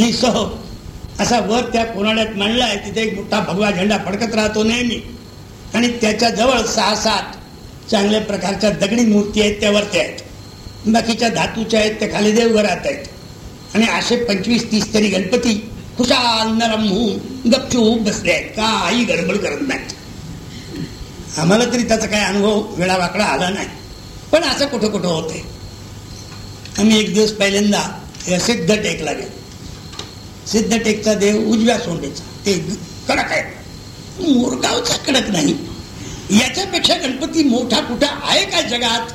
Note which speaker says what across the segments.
Speaker 1: बुद्धीसह असा वर त्या कोनाड्यात मांडलाय तिथे एक मोठा भगवा झेंडा फडकत राहतो नेहमी. आणि त्याच्याजवळ सहा सात चांगल्या प्रकारच्या दगडी मूर्ती आहेत त्या वरती आहेत. बाकीच्या धातूच्या आहेत त्या खाली देवघरात आहेत. आणि असे पंचवीस तीस तरी गणपती खुशाल नरम होऊन गपचूप बसले आहेत. काही गडबड करत नाहीत. आम्हाला तरी त्याचा काही अनुभव वेळावाकडा आला नाही. पण असं कुठं कुठं होते आम्ही एक दिवस पहिल्यांदा सिद्ध टेकला गेलो. सिद्धटेकचा देव उजव्या सोंडेचा. ते कडक आहे. मोरगावचा कडक नाही. याच्यापेक्षा गणपती मोठा कुठा आहे का जगात?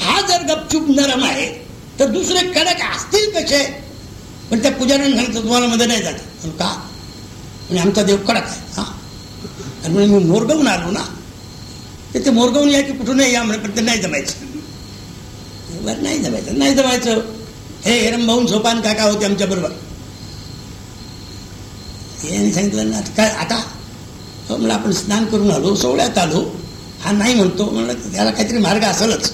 Speaker 1: हा जर गपचूप नरम आहे तर दुसरे कडक असतील कसे? पण त्या पुजाऱ्याने सांगतो तुम्हाला मध्ये नाही जात. का? म्हणजे आमचा देव कडक आहे हा. आणि म्हणजे मी मोरगवून आलो ना. ते ते मोरगवून या की कुठूनही या म्हणे पण ते नाही जमायचं. नाही जमायचं नाही जमायचं. हे हेरंभाऊन सोपान काका होते आमच्या त्याने यांनी सांगितलं ना काय आता? हो म्हणलं आपण स्नान करून आलो सोहळ्यात आलो. हा नाही म्हणतो म्हणलं त्याला काहीतरी मार्ग असेलच.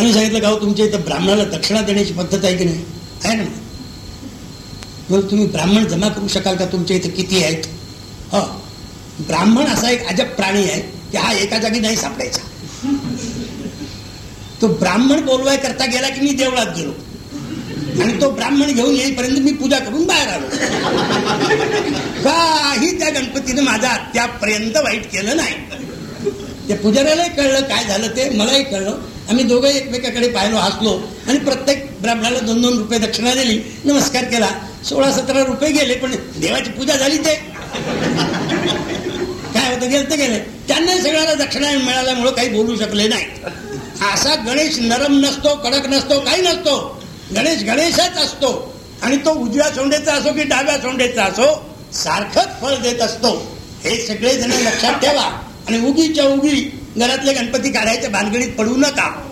Speaker 1: आणि सांगितलं का तुमच्या इथं ब्राह्मणाला दक्षिणा देण्याची पद्धत आहे की नाही? आहे ना. मग तुम्ही ब्राह्मण जमा करू शकाल का? तुमच्या इथं किती आहेत? हो. ब्राह्मण असा एक अजब प्राणी आहे की हा एका जागी नाही सापडायचा. तो ब्राह्मण बोलवाय करता गेला की मी देवळात गेलो. आणि तो ब्राह्मण घेऊन येईपर्यंत मी पूजा करून बाहेर आलो. काही त्या गणपतीनं माझा त्यापर्यंत वाईट केलं नाही. त्या पुजाऱ्यालाही कळलं काय झालं ते मलाही कळलं. आम्ही दोघं एकमेकाकडे पाहिलो हसलो आणि प्रत्येक ब्राह्मणाला दोन दोन रुपये दक्षिणा दिली नमस्कार केला. सोळा सतरा रुपये गेले पण देवाची पूजा झाली ते. काय होतं गेलं ते गेले. त्यांनाही सगळ्याला दक्षिणा मिळाल्यामुळे काही बोलू शकले नाही. असा गणेश नरम नसतो कडक नसतो काही नसतो. गणेश गणेशच असतो. आणि तो उजव्या सोंडेचा असो की डाव्या सोंडेचा असो सारखंच फळ देत असतो. हे सगळे जण लक्षात ठेवा. आणि उगीच्या उगी घरातले गणपती काढायच्या भानगडीत पडू नका.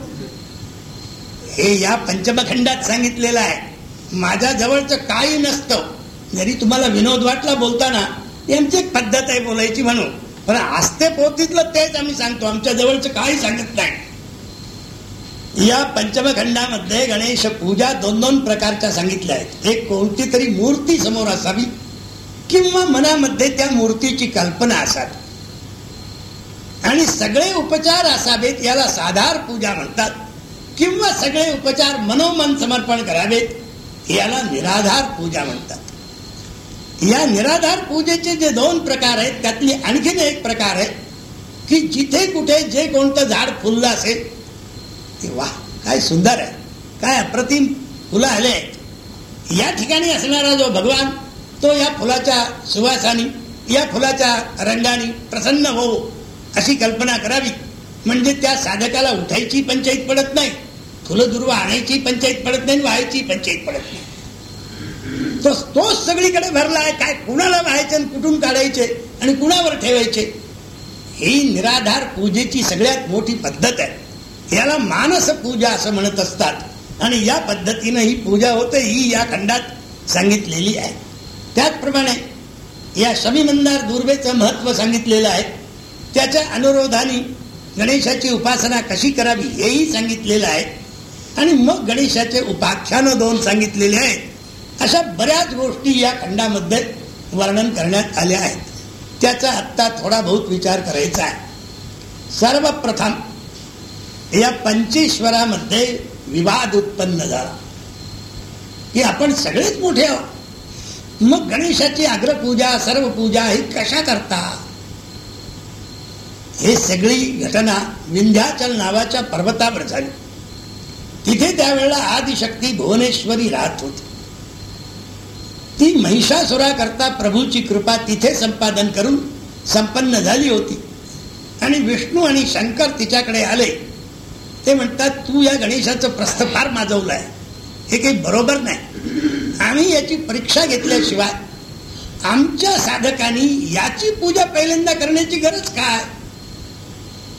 Speaker 1: हे या पंचमखंडात सांगितलेलं आहे. माझ्या जवळचं काही नसतं. जरी तुम्हाला विनोद वाटला बोलताना यांची एक पद्धत आहे बोलायची म्हणून. पण आस्ते पोतीतलं तेच आम्ही सांगतो. आमच्या जवळचं काही सांगत नाही. या पंचमखंडामध्ये गणेश पूजा दोन दोन प्रकारच्या सांगितल्या आहेत. एक कोणती तरी मूर्ती समोर असावी किंवा मनामध्ये त्या मूर्तीची कल्पना असावी. आणि सगळे उपचार असावेत याला साधार पूजा म्हणतात. किंवा सगळे उपचार मनोमन समर्पण करावेत याला निराधार पूजा म्हणतात. या निराधार पूजेचे जे दोन प्रकार आहेत त्यातली आणखीन एक प्रकार आहे की जिथे कुठे जे कोणतं झाड फुललं असेल ते वा काय सुंदर आहे. काय अप्रतिम फुलं आले आहेत. या ठिकाणी असणारा जो भगवान तो या फुलाच्या सुवासानी या फुलाच्या रंगाने प्रसन्न हो अशी कल्पना करावी. म्हणजे त्या साधकाला उठायची पंचायत पडत नाही फुलं दुर्वा आणायची पंचायत पडत नाही व्हायची पंचायत पडत नाही. तो तोच सगळीकडे भरला आहे काय कुणाला व्हायचे आणि कुठून काढायचे आणि कुणावर ठेवायचे? ही निराधार पूजेची सगळ्यात मोठी पद्धत आहे. याला मानस पूजा असं म्हणत असतात. आणि या पद्धतीनं ही पूजा होते ही या खंडात सांगितलेली आहे. त्याचप्रमाणे या शमीमंदार दुर्वेचं महत्त्व सांगितलेलं आहे. त्याच्या अनुरोधाने गणेशाची उपासना कशी करावी हेही सांगितलेलं आहे. आणि मग गणेशाचे उपाख्यानं दोन सांगितलेले आहेत. अशा बऱ्याच गोष्टी या खंडामध्ये वर्णन करण्यात आल्या आहेत. त्याचा आत्ता थोडा बहुत विचार करायचा आहे. सर्वप्रथम या पंचेश्वरामध्ये विवाद उत्पन्न झाला. की आपण सगळेच मोठे आहोत. मग गणेशाची अग्रपूजा सर्व पूजा ही कशा करता हे सगळी घटना विंध्याचल नावाच्या पर्वतावर झाली. तिथे त्यावेळेला आदिशक्ती भुवनेश्वरी राहत होती. ती महिषासुरा करता प्रभूची कृपा तिथे संपादन करून संपन्न झाली होती. आणि विष्णू आणि शंकर तिच्याकडे आले. ते म्हणतात तू या गणेशाचं प्रस्थ फार माजवलंय. हे काही बरोबर नाही. आम्ही याची परीक्षा घेतल्याशिवाय आमच्या साधकांनी याची पूजा पहिल्यांदा करण्याची गरज काय?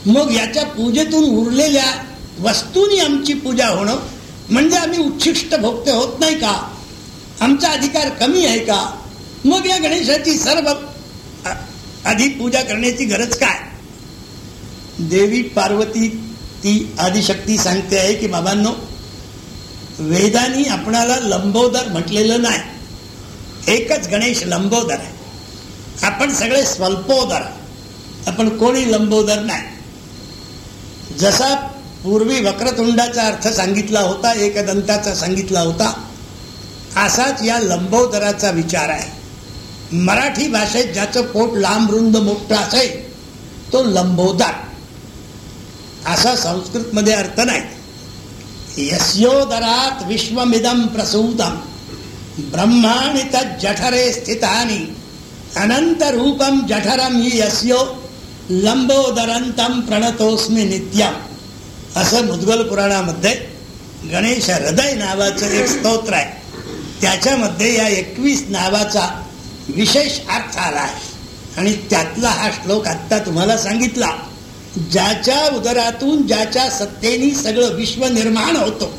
Speaker 1: मग याच्या पूजेतून उरलेल्या वस्तूंनी आमची पूजा होणं म्हणजे आम्ही उच्छिष्ट भोगते होत नाही का? आमचा अधिकार कमी आहे का? मग या गणेशाची सर्व आधी पूजा करण्याची गरज काय? देवी पार्वती ती आदिशक्ती सांगते आहे की बाबांनो वेदानी आपणाला लंबोदर म्हटलेलं नाही. एकच गणेश लंबोदर आहे. आपण सगळे स्वल्पोदर. आपण कोणी लंबोदर नाही. जसा पूर्वी वक्रतुंडाचा अर्थ सांगितला होता एकदंताचा सांगितला होता असाच या लंबोदराचा विचार आहे. मराठी भाषेत ज्याचं पोट लांब रुंद मोठं असेल तो लंबोदर. असा संस्कृत मध्ये अर्थ नाही. यस्योदरात विश्वमिदम प्रसूतम. ब्रह्माणी जठरे स्थितानी. अनंत रूपम जठरम ही यस्यो लंबोदरंतम प्रणतोस्मी नित्यम. असं मुद्गल पुराणामध्ये गणेश हृदय नावाचं एक स्तोत्र आहे. त्याच्यामध्ये या एकवीस नावाचा विशेष अर्थ आला आहे. आणि त्यातला हा श्लोक आत्ता तुम्हाला सांगितला. ज्याच्या उदरातून ज्याच्या सत्तेनी सगळं विश्व निर्माण होतो.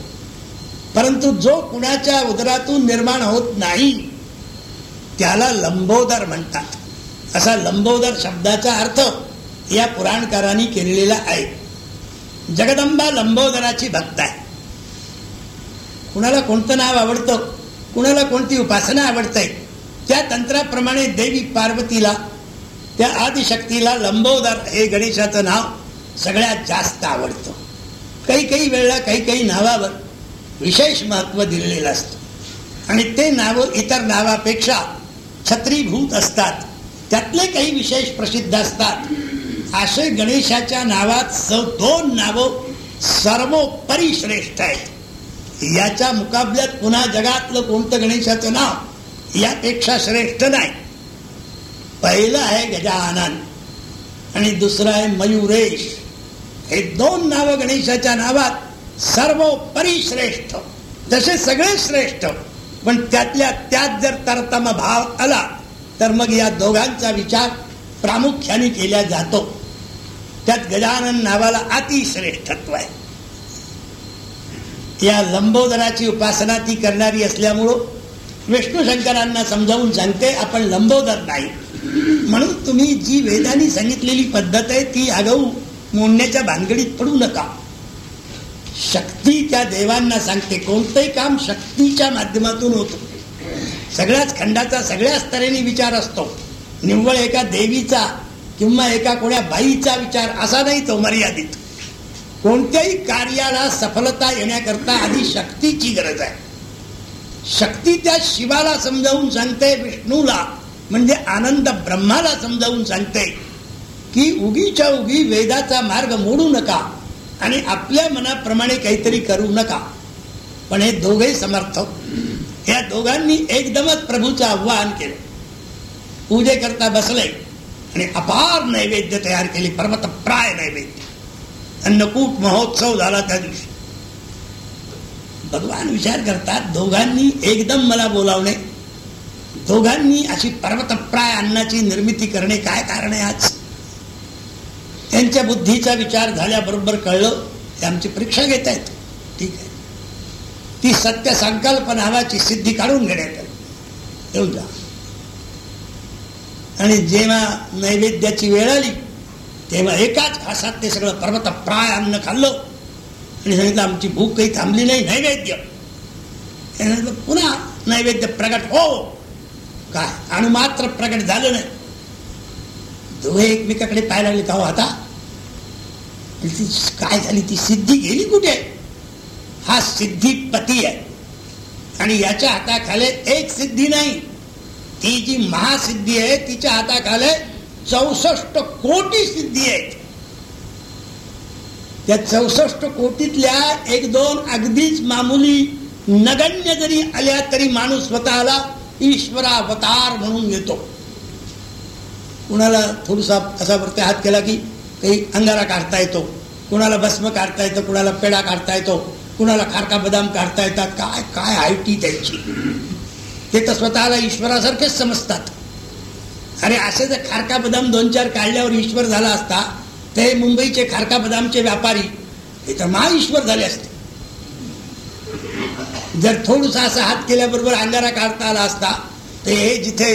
Speaker 1: परंतु जो कुणाच्या उदरातून निर्माण होत नाही त्याला लंबोदर म्हणतात. असा लंबोदर शब्दाचा अर्थ या पुराणकारांनी केलेला आहे. जगदंबा लंबोदराची भक्त आहे. कुणाला कोणतं नाव आवडतं कुणाला कोणती उपासना आवडते त्या तंत्राप्रमाणे देवी पार्वतीला त्या आदिशक्तीला लंबोदर हे गणेशाचं नाव सगळ्यात जास्त आवडतं. काही काही वेळेला काही काही नावावर विशेष महत्त्व दिलेलं असतं. आणि ते नावं इतर नावापेक्षा छत्रीभूत असतात. त्यातले काही विशेष प्रसिद्ध असतात. असे गणेशाच्या नावात दोन नावं सर्वोपरी श्रेष्ठ आहेत. याच्या मुकाबल्यात पुन्हा जगातलं कोणतं गणेशाचं नाव यापेक्षा श्रेष्ठ नाही. पहिलं आहे गजानन आणि दुसरं आहे मयुरेश. हे दोन नाव गणेशाच्या नावात सर्वोपरी श्रेष्ठ. जसे सगळे श्रेष्ठ पण त्यातल्या त्यात जर तरतम भाव आला तर मग या दोघांचा विचार प्रामुख्याने केला जातो. त्यात गजानन नावाला अतिश्रेष्ठत्व आहे. या लंबोदराची उपासना ती करणारी असल्यामुळं विष्णू शंकरांना समजावून सांगते आपण लंबोदर नाही. म्हणून तुम्ही जी वेदानी सांगितलेली पद्धत आहे ती आगाऊ मोडण्याच्या भानगडीत पडू नका. शक्ती त्या देवांना सांगते कोणतंही काम शक्तीच्या माध्यमातून होतं. सगळ्याच खंडाचा सगळ्याच तऱ्हेने विचार असतो. निव्वळ एका देवीचा किंवा एका कोण्या बाईचा विचार असा नाही तो मर्यादित. कोणत्याही कार्याला सफलता येण्याकरता आधी शक्तीची गरज आहे. शक्ती त्या शिवाला समजावून सांगते विष्णूला. म्हणजे आनंद ब्रह्माला समजावून सांगते की उगीच्या उगी वेदाचा मार्ग मोडू नका आणि आपल्या मनाप्रमाणे काहीतरी करू नका. पण हे दोघे समर्थ. या दोघांनी एकदमच प्रभूचं आव्हान केलं. पूजे करता बसले आणि अपार नैवेद्य तयार केले पर्वत प्राय नैवेद्य अन्नकूट महोत्सव झाला त्या दिवशी. भगवान विचार करतात दोघांनी एकदम मला बोलावणे. दोघांनी अशी पर्वतप्राय अन्नाची निर्मिती करणे काय कारण आहे आज? त्यांच्या बुद्धीचा विचार झाल्याबरोबर कळलं ते आमची परीक्षा घेत आहेत. ठीक आहे. ती सत्य संकल्प नावाची सिद्धी काढून घेण्यात येऊन जा. आणि जेव्हा नैवेद्याची वेळ आली तेव्हा एकाच घासात ते सगळं पर्वतप्राय अन्न खाल्लं. आणि सांगितलं आमची भूक काही थांबली नाही नैवेद्य. पुन्हा नैवेद्य प्रगट हो. काय आणि मात्र प्रकट झालं नाही. दोघे एकमेकाकडे पाहायला लागले का हो आता? काय झाली? ती सिद्धी गेली कुठे? हा सिद्धीपती आहे. आणि याच्या हाताखाले एक सिद्धी नाही. ती जी महासिद्धी आहे तिच्या हाताखाले चौसष्ट कोटी सिद्धी आहेत. त्या चौसष्ट कोटीतल्या एक दोन अगदीच मामुली नगण्य जरी आल्या तरी माणूस स्वतःला ईश्वरावतार म्हणून येतो. कुणाला थोडासा असा वरती हात केला की काही अंगारा काढता येतो. कुणाला भस्म काढता येतं कुणाला पेढा काढता येतो कुणाला खारका बदाम काढता येतात. काय काय आयटी त्यांची. ते तर स्वतःला ईश्वरासारखेच समजतात. अरे असे जर खारका बदाम दोन चार काढल्यावर ईश्वर झाला असता ते मुंबईचे खारका बदामचे व्यापारी हे तर महा ईश्वर झाले असते. जर थोडसा असा हात केल्याबरोबर अंधारा काढता आला असता तर हे जिथे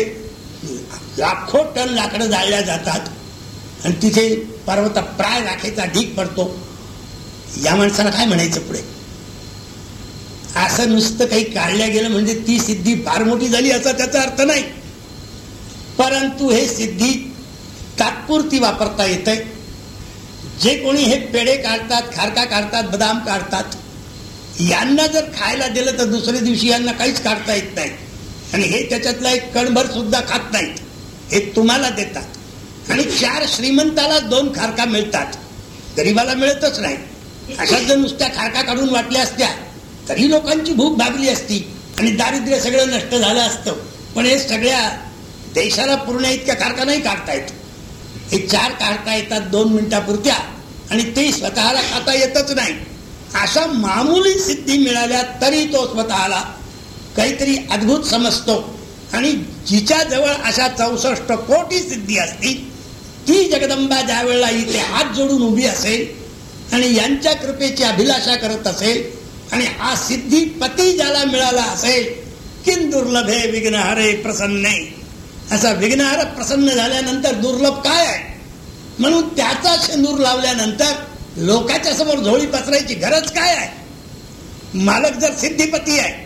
Speaker 1: लाखो टन लाकडं जाळल्या जातात आणि तिथे पर्वत प्राय राखेचा ढीक पडतो. या माणसाला काय म्हणायचं पुढे? असं नुसतं काही काढल्या गेलं म्हणजे ती सिद्धी फार मोठी झाली असा त्याचा अर्थ नाही. परंतु हे सिद्धी तात्पुरती वापरता येते जे कोणी हे पेढे काढतात खारका काढतात बदाम काढतात यांना जर खायला दिलं तर दुसऱ्या दिवशी यांना काहीच काढता येत नाही. आणि हे त्याच्यातला एक कणभर सुद्धा खात नाहीत. हे तुम्हाला देतात. आणि चार श्रीमंताला दोन खारका मिळतात. गरीबाला मिळतच नाही. अशा जर नुसत्या खारका काढून वाटल्या असत्या तरी लोकांची भूक भागली असती आणि दारिद्र्य सगळं नष्ट झालं असतं. पण हे सगळ्या देशाला पूर्ण इतक्या खारका नाही काढता येत. हे चार काढता येतात दोन मिनिटापुरत्या आणि ते स्वतःला खाता येतच नाही. अशा मामूली सिद्धी मिळाल्या तरी तो स्वतःला काहीतरी अद्भुत समजतो. आणि जिच्या जवळ अशा चौसष्ट कोटी सिद्धी असती ती जगदंबा ज्या वेळेला इथे हात जोडून उभी असेल आणि यांच्या कृपेची अभिलाषा करत असेल आणि हा सिद्धी पती ज्याला मिळाला असेल किन दुर्लभे विघ्नहरे प्रसन्ने असा विघ्नहर प्रसन्न झाल्यानंतर दुर्लभ काय आहे? म्हणून त्याचा शेंदूर लावल्यानंतर लोकांच्या समोर झोळी पसरायची गरज काय आहे? मालक जर सिद्धीपती आहे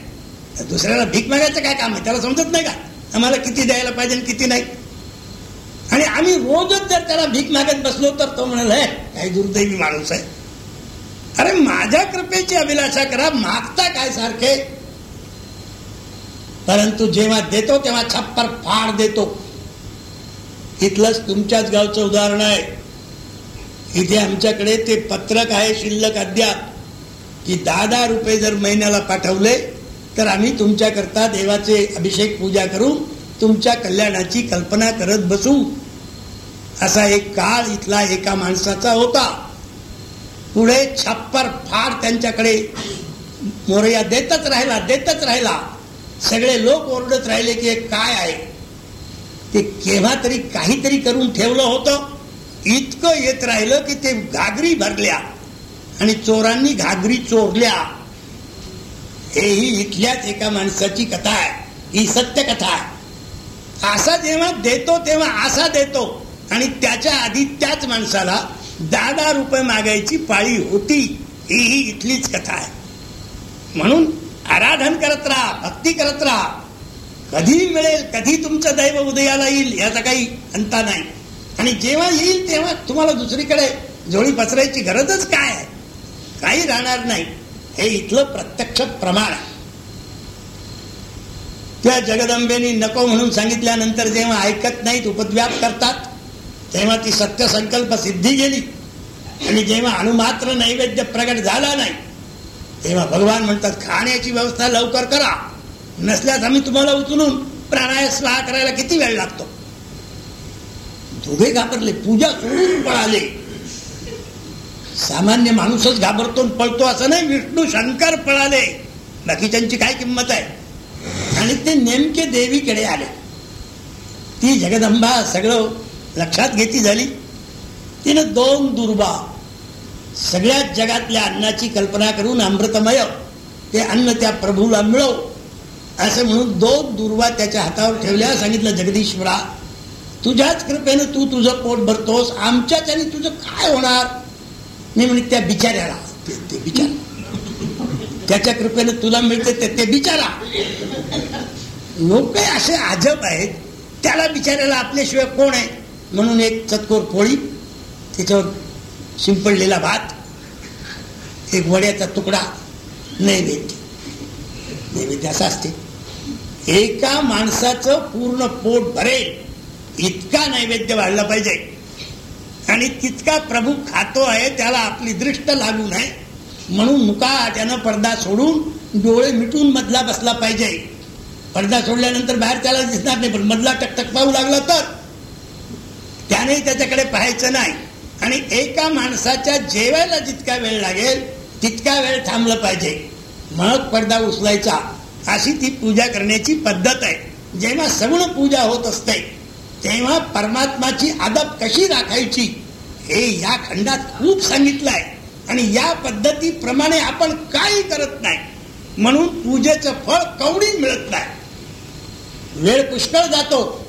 Speaker 1: तर दुसऱ्याला भीक मागायचं काय काम आहे? त्याला समजत नाही का? आम्हाला किती द्यायला पाहिजे आणि किती नाही? आणि आम्ही रोजच जर त्याला भीक मागत बसलो तर तो म्हणाल हे काही दुर्दैवी माणूस आहे. अरे माझ्या कृपेची अभिलाषा करा मागता काय सारखे? परंतु जेव्हा देतो तेव्हा छप्पर फाड देतो. इथलंच तुमच्याच गावचं उदाहरण आहे. इथे आमच्याकडे ते पत्रक आहे शिल्लक अद्याप. की दहा दहा रुपये जर महिन्याला पाठवले तर आम्ही तुमच्याकरता देवाचे अभिषेक पूजा करून तुमच्या कल्याणाची कल्पना करत बसू. असा एक काळ इथला एका माणसाचा होता. पुढे छप्पर फार त्यांच्याकडे मोरया देतच राहिला देतच राहिला. सगळे लोक ओरडत राहिले की काय आहे? ते केव्हा तरी काहीतरी करून ठेवलं होतं. इतकं येत राहिलं की ते घागरी भरल्या आणि चोरांनी घागरी चोरल्या. हेही इथल्याच एका माणसाची कथा आहे. ही सत्य कथा आहे. असा जेव्हा देतो तेव्हा असा देतो. आणि त्याच्या आधी त्याच माणसाला दहा दहा रुपये मागायची पाळी होती. ही इथलीच कथा आहे. म्हणून आराधन करत राहा भक्ती करत राहा. कधी मिळेल कधी तुमचं दैव उदयाला येईल याचा काही अंता नाही. आणि जेव्हा येईल तेव्हा तुम्हाला दुसरीकडे जोडी पसरायची गरजच काय? आहे काही राहणार नाही. हे इथलं प्रत्यक्ष प्रमाण आहे. त्या जगदंबेनी नको म्हणून सांगितल्यानंतर जेव्हा ऐकत नाहीत उपद्व्याप करतात तेव्हा ती सत्य संकल्प सिद्धी गेली. आणि जेव्हा अणुमात्र नैवेद्य प्रगट झाला नाही तेव्हा भगवान म्हणतात खाण्याची व्यवस्था लवकर करा. नसल्यास आम्ही तुम्हाला उचलून प्राणायाम करायला किती वेळ लागतो? दोघे घाबरले. पूजा सोडून पळाले. सामान्य माणूसच घाबरतो पळतो असं नाही विष्णू शंकर पळाले. बाकीच्यांची काय किंमत आहे? आणि ते नेमके देवीकडे आले. ती जगदंबा सगळं लक्षात घेती झाली. तिनं दोन दुर्बा सगळ्याच जगातल्या अन्नाची कल्पना करून अमृतमय ते अन्न त्या प्रभूला मिळव असं म्हणून दोन दुर्वा त्याच्या हातावर ठेवल्या सांगितलं जगदीश्वरा तुझ्याच कृपेने तू तुझं पोट भरतोस आमच्याच आणि तुझं काय होणार? मी म्हणे त्या बिचाऱ्याला. ते बिचार. त्याच्या कृपेने तुला मिळते ते ते बिचारा. लोक असे अजब आहेत त्याला बिचाऱ्याला आपल्याशिवाय कोण आहे? म्हणून एक चतकोर पोळी त्याच्यावर शिंपडलेला भात एक वड्याचा तुकडा नैवेद्य. नैवेद्य असं असते. एका माणसाचं पूर्ण पोट भरेल. इतका नैवेद्य वाढला पाहिजे. आणि तितका प्रभू खातो आहे त्याला आपली दृष्ट लागू नये. म्हणून मुका त्यानं पडदा सोडून डोळे मिटून मधला बसला पाहिजे. पडदा सोडल्यानंतर बाहेर त्याला दिसणार नाही पण मधला टकटक पाहू लागला तर. त्याने त्याच्याकडे पाहायचं नाही. आणि एका माणसाच्या जेवायला जितका वेळ लागेल तितका वेळ थांबलं पाहिजे. मग पडदा उचलायचा. अशी ती पूजा करण्याची पद्धत आहे. जेव्हा सगुण पूजा होत असते तेव्हा परमात्माची आदब कशी राखायची हे या खंडात खूप सांगितलं आहे आणि या पद्धतीप्रमाणे आपण काही करत नाही. म्हणून पूजेचं फळ कवडी मिळत नाही. वेळ पुष्कळ जातो.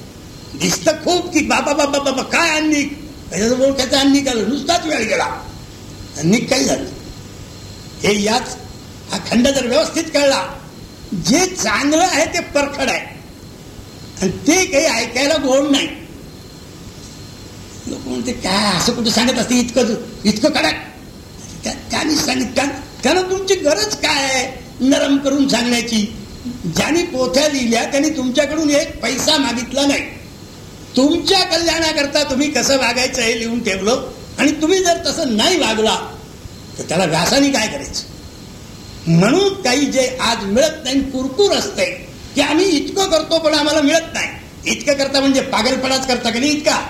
Speaker 1: दिसत खूप की बाबा बाबा बाबा काय अन्निक त्याच्याजवळ त्याचा अन्निक आलं नुसताच वेळ गेला. अन्निक काही झालं हे याच हा खंड जर व्यवस्थित कळला जे चांगलं आहे ते परखड आहे. आणि ते काही ऐकायला गोड नाही लोक म्हणते काय असं कुठं सांगत असते इतकं इतकं कडक त्यांनी सांगित त्यांना तुमची गरज काय आहे नरम करून सांगण्याची ज्याने पोथ्या लिहिल्या त्यांनी तुमच्याकडून एक पैसा मागितला नाही तुमच्या कल्याणाकरता तुम्ही कसं वागायचं हे लिहून ठेवलं आणि तुम्ही जर तसं नाही वागला तर त्याला व्यासाने काय करायचं म्हणून काही जे आज मिळत नाही कुरकुर असते की आम्ही इतकं करतो पण आम्हाला मिळत नाही. इतकं करता म्हणजे पागलपणाच करता का नाही इतका?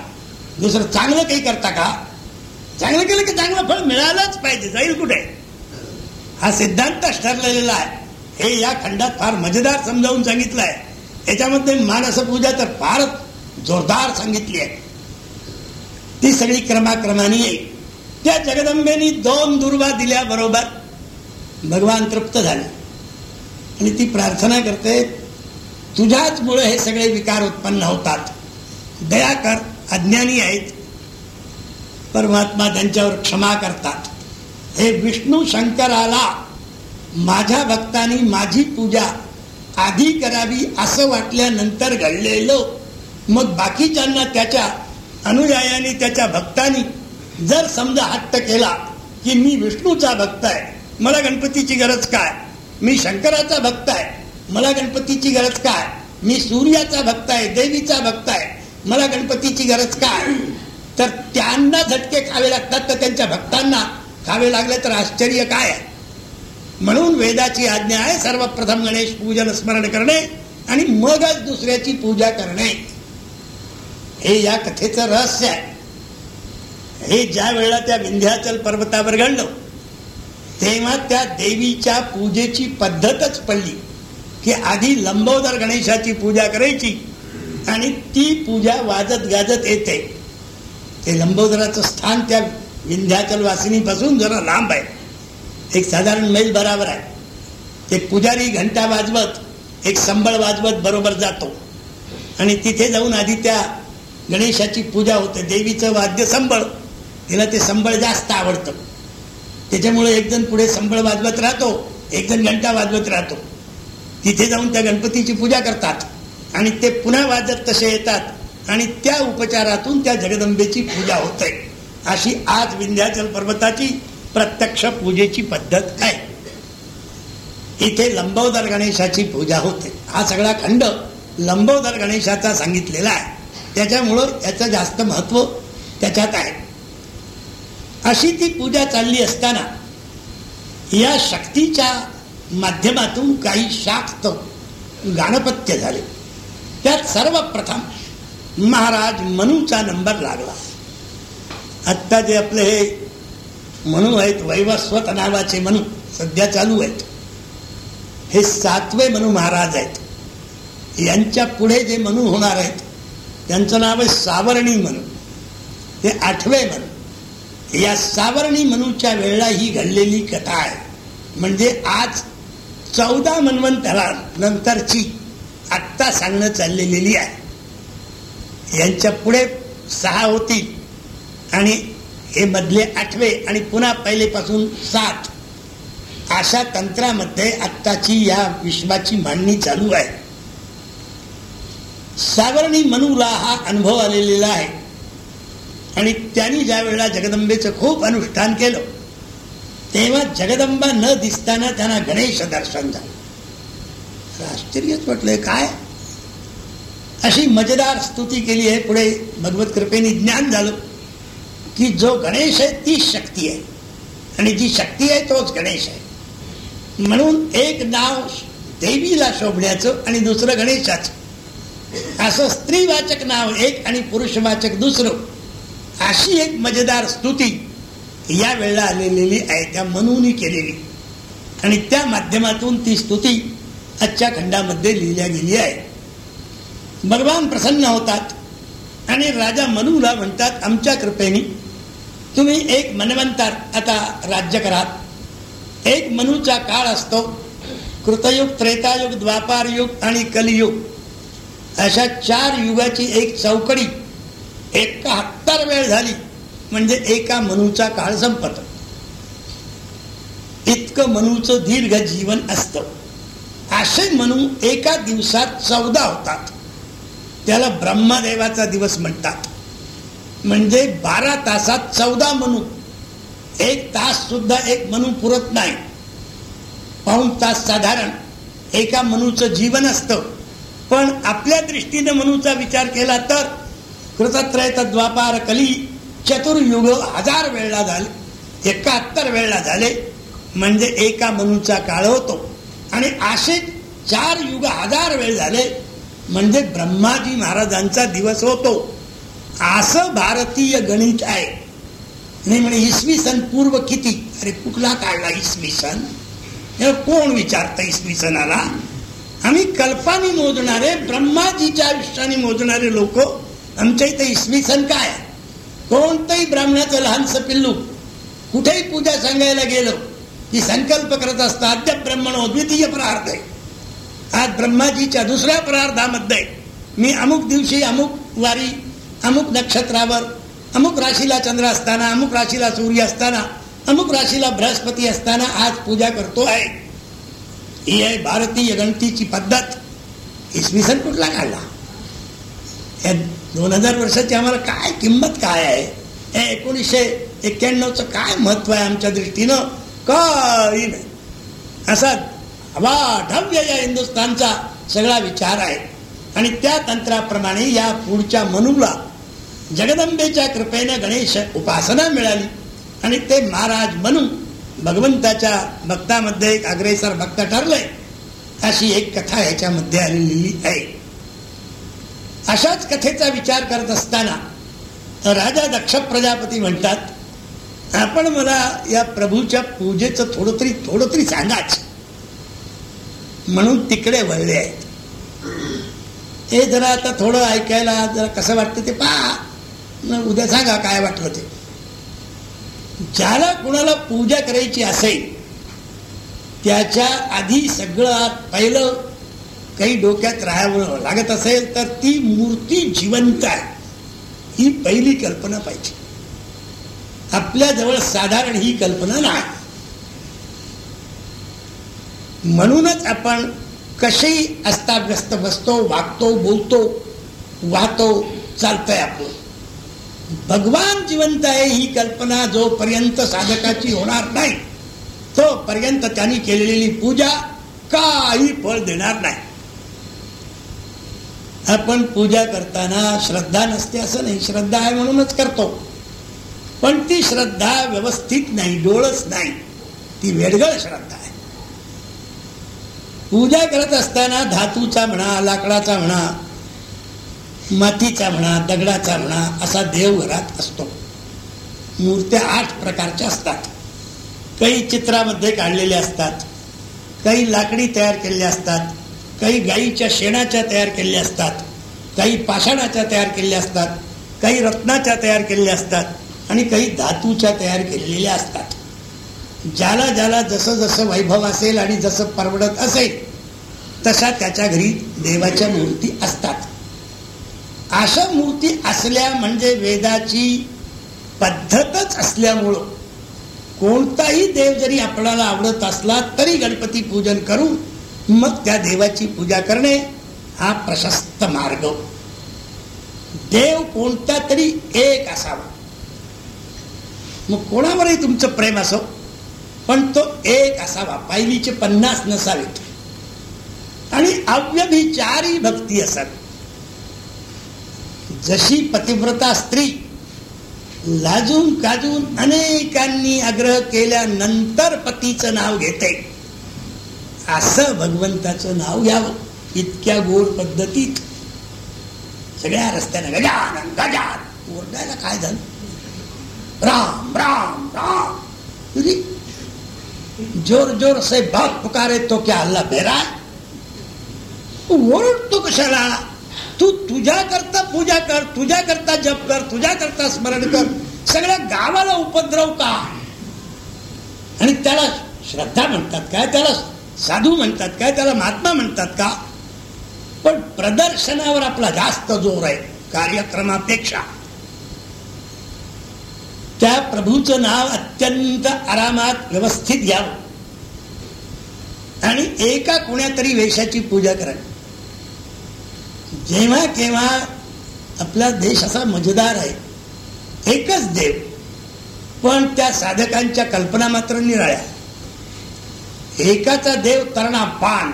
Speaker 1: दुसरं चांगलं काही करता का? चांगलं केलं की चांगलं फळ मिळालंच पाहिजे. जाईल कुठे? हा सिद्धांतच ठरलेला आहे. हे या खंडात फार मजेदार समजावून सांगितलं आहे याच्यामध्ये मानस पूजा तर फारच जोरदार सांगितली आहे. ती सगळी क्रमाक्रमाने येईल त्या जगदंबेनी दोन दुर्वा दिल्याबरोबर भगवान तृप्त झाले. आणि ती प्रार्थना करते तुझ्याच मुळे हे सगळे विकार उत्पन्न होतात. दया कर अज्ञानी आहेत. परमात्मा त्यांच्यावर क्षमा करतात. हे विष्णू शंकराला माझ्या भक्तांनी माझी पूजा आधी करावी असं वाटल्यानंतर घडलेलं. मग बाकीच्यांना त्याच्या अनुयायाने त्याच्या भक्तांनी जर समजा हट्ट केला की मी विष्णूचा भक्त आहे मला गणपतीची गरज काय? मी शंकराचा भक्त आहे. मला गणपतीची गरज काय? मी सूर्याचा भक्त आहे देवीचा भक्त आहे. मला गणपतीची गरज काय? तर त्यांना झटके खावे लागतात तर त्यांच्या भक्तांना? खावे लागले तर आश्चर्य काय? आहे म्हणून वेदाची आज्ञा आहे सर्वप्रथम गणेश पूजन स्मरण करणे आणि मगच दुसऱ्याची पूजा करणे. हे या कथेचं रहस्य आहे. हे ज्या वेळेला त्या विंध्याचल पर्वतावर घडलं तेव्हा त्या देवीच्या पूजेची पद्धतच पडली. की आधी लंबोदर गणेशाची पूजा करायची आणि ती पूजा वाजत गाजत येते. ते लंबोदराचं स्थान त्या विंध्याचल वासिनीपासून जरा लांब आहे. एक साधारण मैल बराबर आहे. ते पुजारी घंटा वाजवत एक संबळ वाजवत बरोबर जातो. आणि तिथे जाऊन आधी त्या गणेशाची पूजा होते. देवीचं वाद्य संबळ. तिला ते संबळ जास्त आवडतं. त्याच्यामुळे एकजण पुढे संबळ वाजवत राहतो एकजण घंटा वाजवत राहतो. तिथे जाऊन त्या गणपतीची पूजा करतात. आणि ते पुन्हा वाजत तसे येतात. आणि त्या उपचारातून त्या जगदंबेची पूजा होते. अशी आज विंध्याचल पर्वताची प्रत्यक्ष पूजेची पद्धत आहे इथे लंबोदर गणेशाची पूजा होते. हा सगळा खंड लंबोदर गणेशाचा सांगितलेला आहे. त्याच्यामुळं याचं जास्त महत्त्व त्याच्यात आहे. अशी ती पूजा चालली असताना या शक्तीच्या माध्यमातून काही शाक्त गाणपत्य झाले. त्यात सर्वप्रथम महाराज मनूचा नंबर लागला. आत्ता जे आपले हे म्हणू आहेत वैवस्वत नावाचे मनू सध्या चालू आहेत. हे सातवे मनू महाराज आहेत. यांच्या पुढे जे मनू होणार आहेत त्यांचं नाव आहे सावरणी मनू. ते आठवे मनू. या सावरणी मनूच्या वेळेला ही घडलेली कथा आहे. म्हणजे आज चौदा मन्वंतरा नंतरची आत्ता सांगणं चाललेली आहे. यांच्या पुढे सहा होतील आणि हे मधले आठवे आणि पुन्हा पहिलेपासून सात. अशा तंत्रामध्ये आत्ताची या विश्वाची मांडणी चालू आहे. सावरणी मनूला हा अनुभव आलेला आहे. आणि त्यांनी ज्या वेळेला जगदंबेचं खूप अनुष्ठान केलं तेव्हा जगदंबा न दिसताना त्यांना गणेश दर्शन झालं. आश्चर्यच म्हटलंय काय? अशी मजेदार स्तुती केली आहे पुढे भगवत कृपेने ज्ञान झालं की जो गणेश आहे तीच शक्ती आहे. आणि जी शक्ती आहे तोच गणेश आहे. म्हणून एक नाव देवीला शोभण्याचं आणि दुसरं गणेशाचं. असं स्त्रीवाचक नाव एक आणि पुरुषवाचक दुसरं. अशी एक मजेदार स्तुती या वेळेला आलेली आहे त्या मनूनी केलेली. आणि त्या माध्यमातून ती स्तुती आजच्या खंडामध्ये लिहिल्या गेली आहे. भगवान प्रसन्न होतात आणि राजा मनूला म्हणतात आमच्या कृपेने तुम्ही एक मनवंतर आता राज्य करात एक मनूचा काळ असतो. कृतयुग त्रेतायुग द्वापार युग आणि कलियुग अशा चार युगाची एक चौकडी एकाहत्तर वेळ झाली. म्हणजे एका मनूचा काळ संपत. इतकं मनूचं दीर्घ जीवन असतं. असे मनू एका दिवसात चौदा होतात. त्याला ब्रह्मदेवाचा दिवस म्हणतात. म्हणजे बारा तासात चौदा मनू. एक तास सुद्धा एक मनू पुरत नाही. पाऊन तास साधारण एका मनूचं जीवन असतं. पण आपल्या दृष्टीने मनूचा विचार केला तर कृतत्रय तद्वापार कली चतुर्युग हजार वेळला झाले एकाहत्तर वेळला झाले म्हणजे एका मनूचा काळ होतो. आणि असे चार युग हजार वेळ झाले म्हणजे ब्रह्माजी महाराजांचा दिवस होतो. असं भारतीय गणित आहे. नाही म्हणे इसवी सन पूर्व किती? अरे कुठला काढला इसवी सन? कोण विचारतं इसवी सणाला? आम्ही कल्पानी मोजणारे ब्रह्माजीच्या आयुष्याने मोजणारे लोक आमच्या इथे इसवी सन काय? कोणतंही ब्राह्मणाचं लहानसं पिल्लू कुठेही पूजा सांगायला गेलो की संकल्प करत असता अद्य ब्रह्मण द्वितीय प्रार्थ आहे. आज ब्रह्माजीच्या दुसऱ्या प्रार्थामध्ये मी अमुक दिवशी अमुक वारी अमुक नक्षत्रावर अमुक राशीला चंद्र असताना अमुक राशीला सूर्य असताना अमुक राशीला बृहस्पती असताना आज पूजा करतो आहे. ही आहे भारतीय गणतीची पद्धत. इसवी सन कुठला काढला? या दोन हजार वर्षाची आम्हाला काय किंमत काय आहे? हे एकोणीसशे एक्क्याण्णवचं काय महत्त्व आहे आमच्या दृष्टीनं? काही नाही. असा वाढव्य या हिंदुस्थानचा सगळा विचार आहे. आणि त्या तंत्राप्रमाणे या पुढच्या मनूला जगदंबेच्या कृपेने गणेश उपासना मिळाली. आणि ते महाराज मनू भगवंताच्या भक्तामध्ये एक अग्रेसर भक्त ठरले. अशी एक कथा याच्यामध्ये आलेली आहे. अशाच कथेचा विचार करत असताना राजा दक्ष प्रजापती म्हणतात आपण मला या प्रभूच्या पूजेचं थोडं तरी थोडं तरी सांगाच. म्हणून तिकडे वळले आहेत. हे जरा आता थोडं ऐकायला जरा कसं वाटतं ते पहा. उद्या सांगा काय वाटलं ते. ज्याला कुणाला पूजा करायची असेल त्याच्या आधी सगळं पहिलं काही डोक्यात राहावं लागत असेल तर ती मूर्ती जिवंत आहे. ही पहिली कल्पना पाहिजे. आपल्याजवळ साधारण ही कल्पना नाही. म्हणूनच आपण कशी अस्ताव्यस्त बसतो वागतो बोलतो वाहतो चालतंय आपलं. भगवान जिवंत आहे ही कल्पना जोपर्यंत साधकाची होणार नाही तोपर्यंत त्यांनी केलेली पूजा काही फळ देणार नाही. आपण पूजा करताना श्रद्धा नसते असं नाही. श्रद्धा आहे म्हणूनच करतो. पण ती श्रद्धा व्यवस्थित नाही डोळच नाही. ती वेडगळ श्रद्धा आहे. पूजा करत असताना धातूचा म्हणा लाकडाचा म्हणा मातीचा म्हणा दगडाचा म्हणा असा देव घरात असतो. मूर्त्या आठ प्रकारच्या असतात. काही चित्रामध्ये काढलेल्या असतात काही लाकडी तयार केलेल्या असतात काही गाईच्या शेणाच्या तयार केलेल्या असतात काही पाषाणाच्या तयार केलेल्या असतात काही रत्नाच्या तयार केलेल्या असतात आणि काही धातूच्या तयार केलेल्या असतात. ज्याला ज्याला जसं जसं वैभव असेल आणि जसं परवडत असेल तशा त्याच्या घरी देवाच्या मूर्ती असतात. अशा मूर्ती असल्या म्हणजे वेदाची पद्धतच असल्यामुळं कोणताही देव जरी आपल्याला आवडत असला तरी गणपती पूजन करून मग त्या देवाची पूजा करणे हा प्रशस्त मार्ग. देव कोणता तरी एक असावा. मग कोणावरही तुमचं प्रेम असो पण तो एक असावा. पायलीचे पन्नास नसावेत. आणि अव्यभिचारी भक्ती असावी. जशी पतिव्रता स्त्री लाजून काजून अनेकांनी आग्रह केल्यानंतर पतीचं नाव घेते. असं भगवंताचं नाव घ्यावं. इतक्या गोड पद्धतीत सगळ्या रस्त्याने गजानन गजान ओरडायला काय झालं? राम राम राम. तुझी जोर जोर से बाप पुकारे तो क्या अल्लाह बेरा ओरडतो कशाला? तू तुझ्या करता पूजा कर तुझ्या करता जप कर तुझ्या करता स्मरण कर. सगळ्या गावाला उपद्रव का? आणि त्याला श्रद्धा म्हणतात. काय त्याला? साधू म्हणतात काय त्याला महात्मा म्हणतात का? पण प्रदर्शनावर आपला जास्त जोर आहे कार्यक्रमापेक्षा. त्या प्रभूचं नाव अत्यंत आरामात व्यवस्थित घ्यावं. आणि एका कोण्यातरी वेशाची पूजा करावी. जेव्हा केव्हा आपला देश असा मजेदार आहे एकच देव. पण त्या साधकांच्या कल्पना मात्र निराळ्या. एकाचा देव तरणा पान.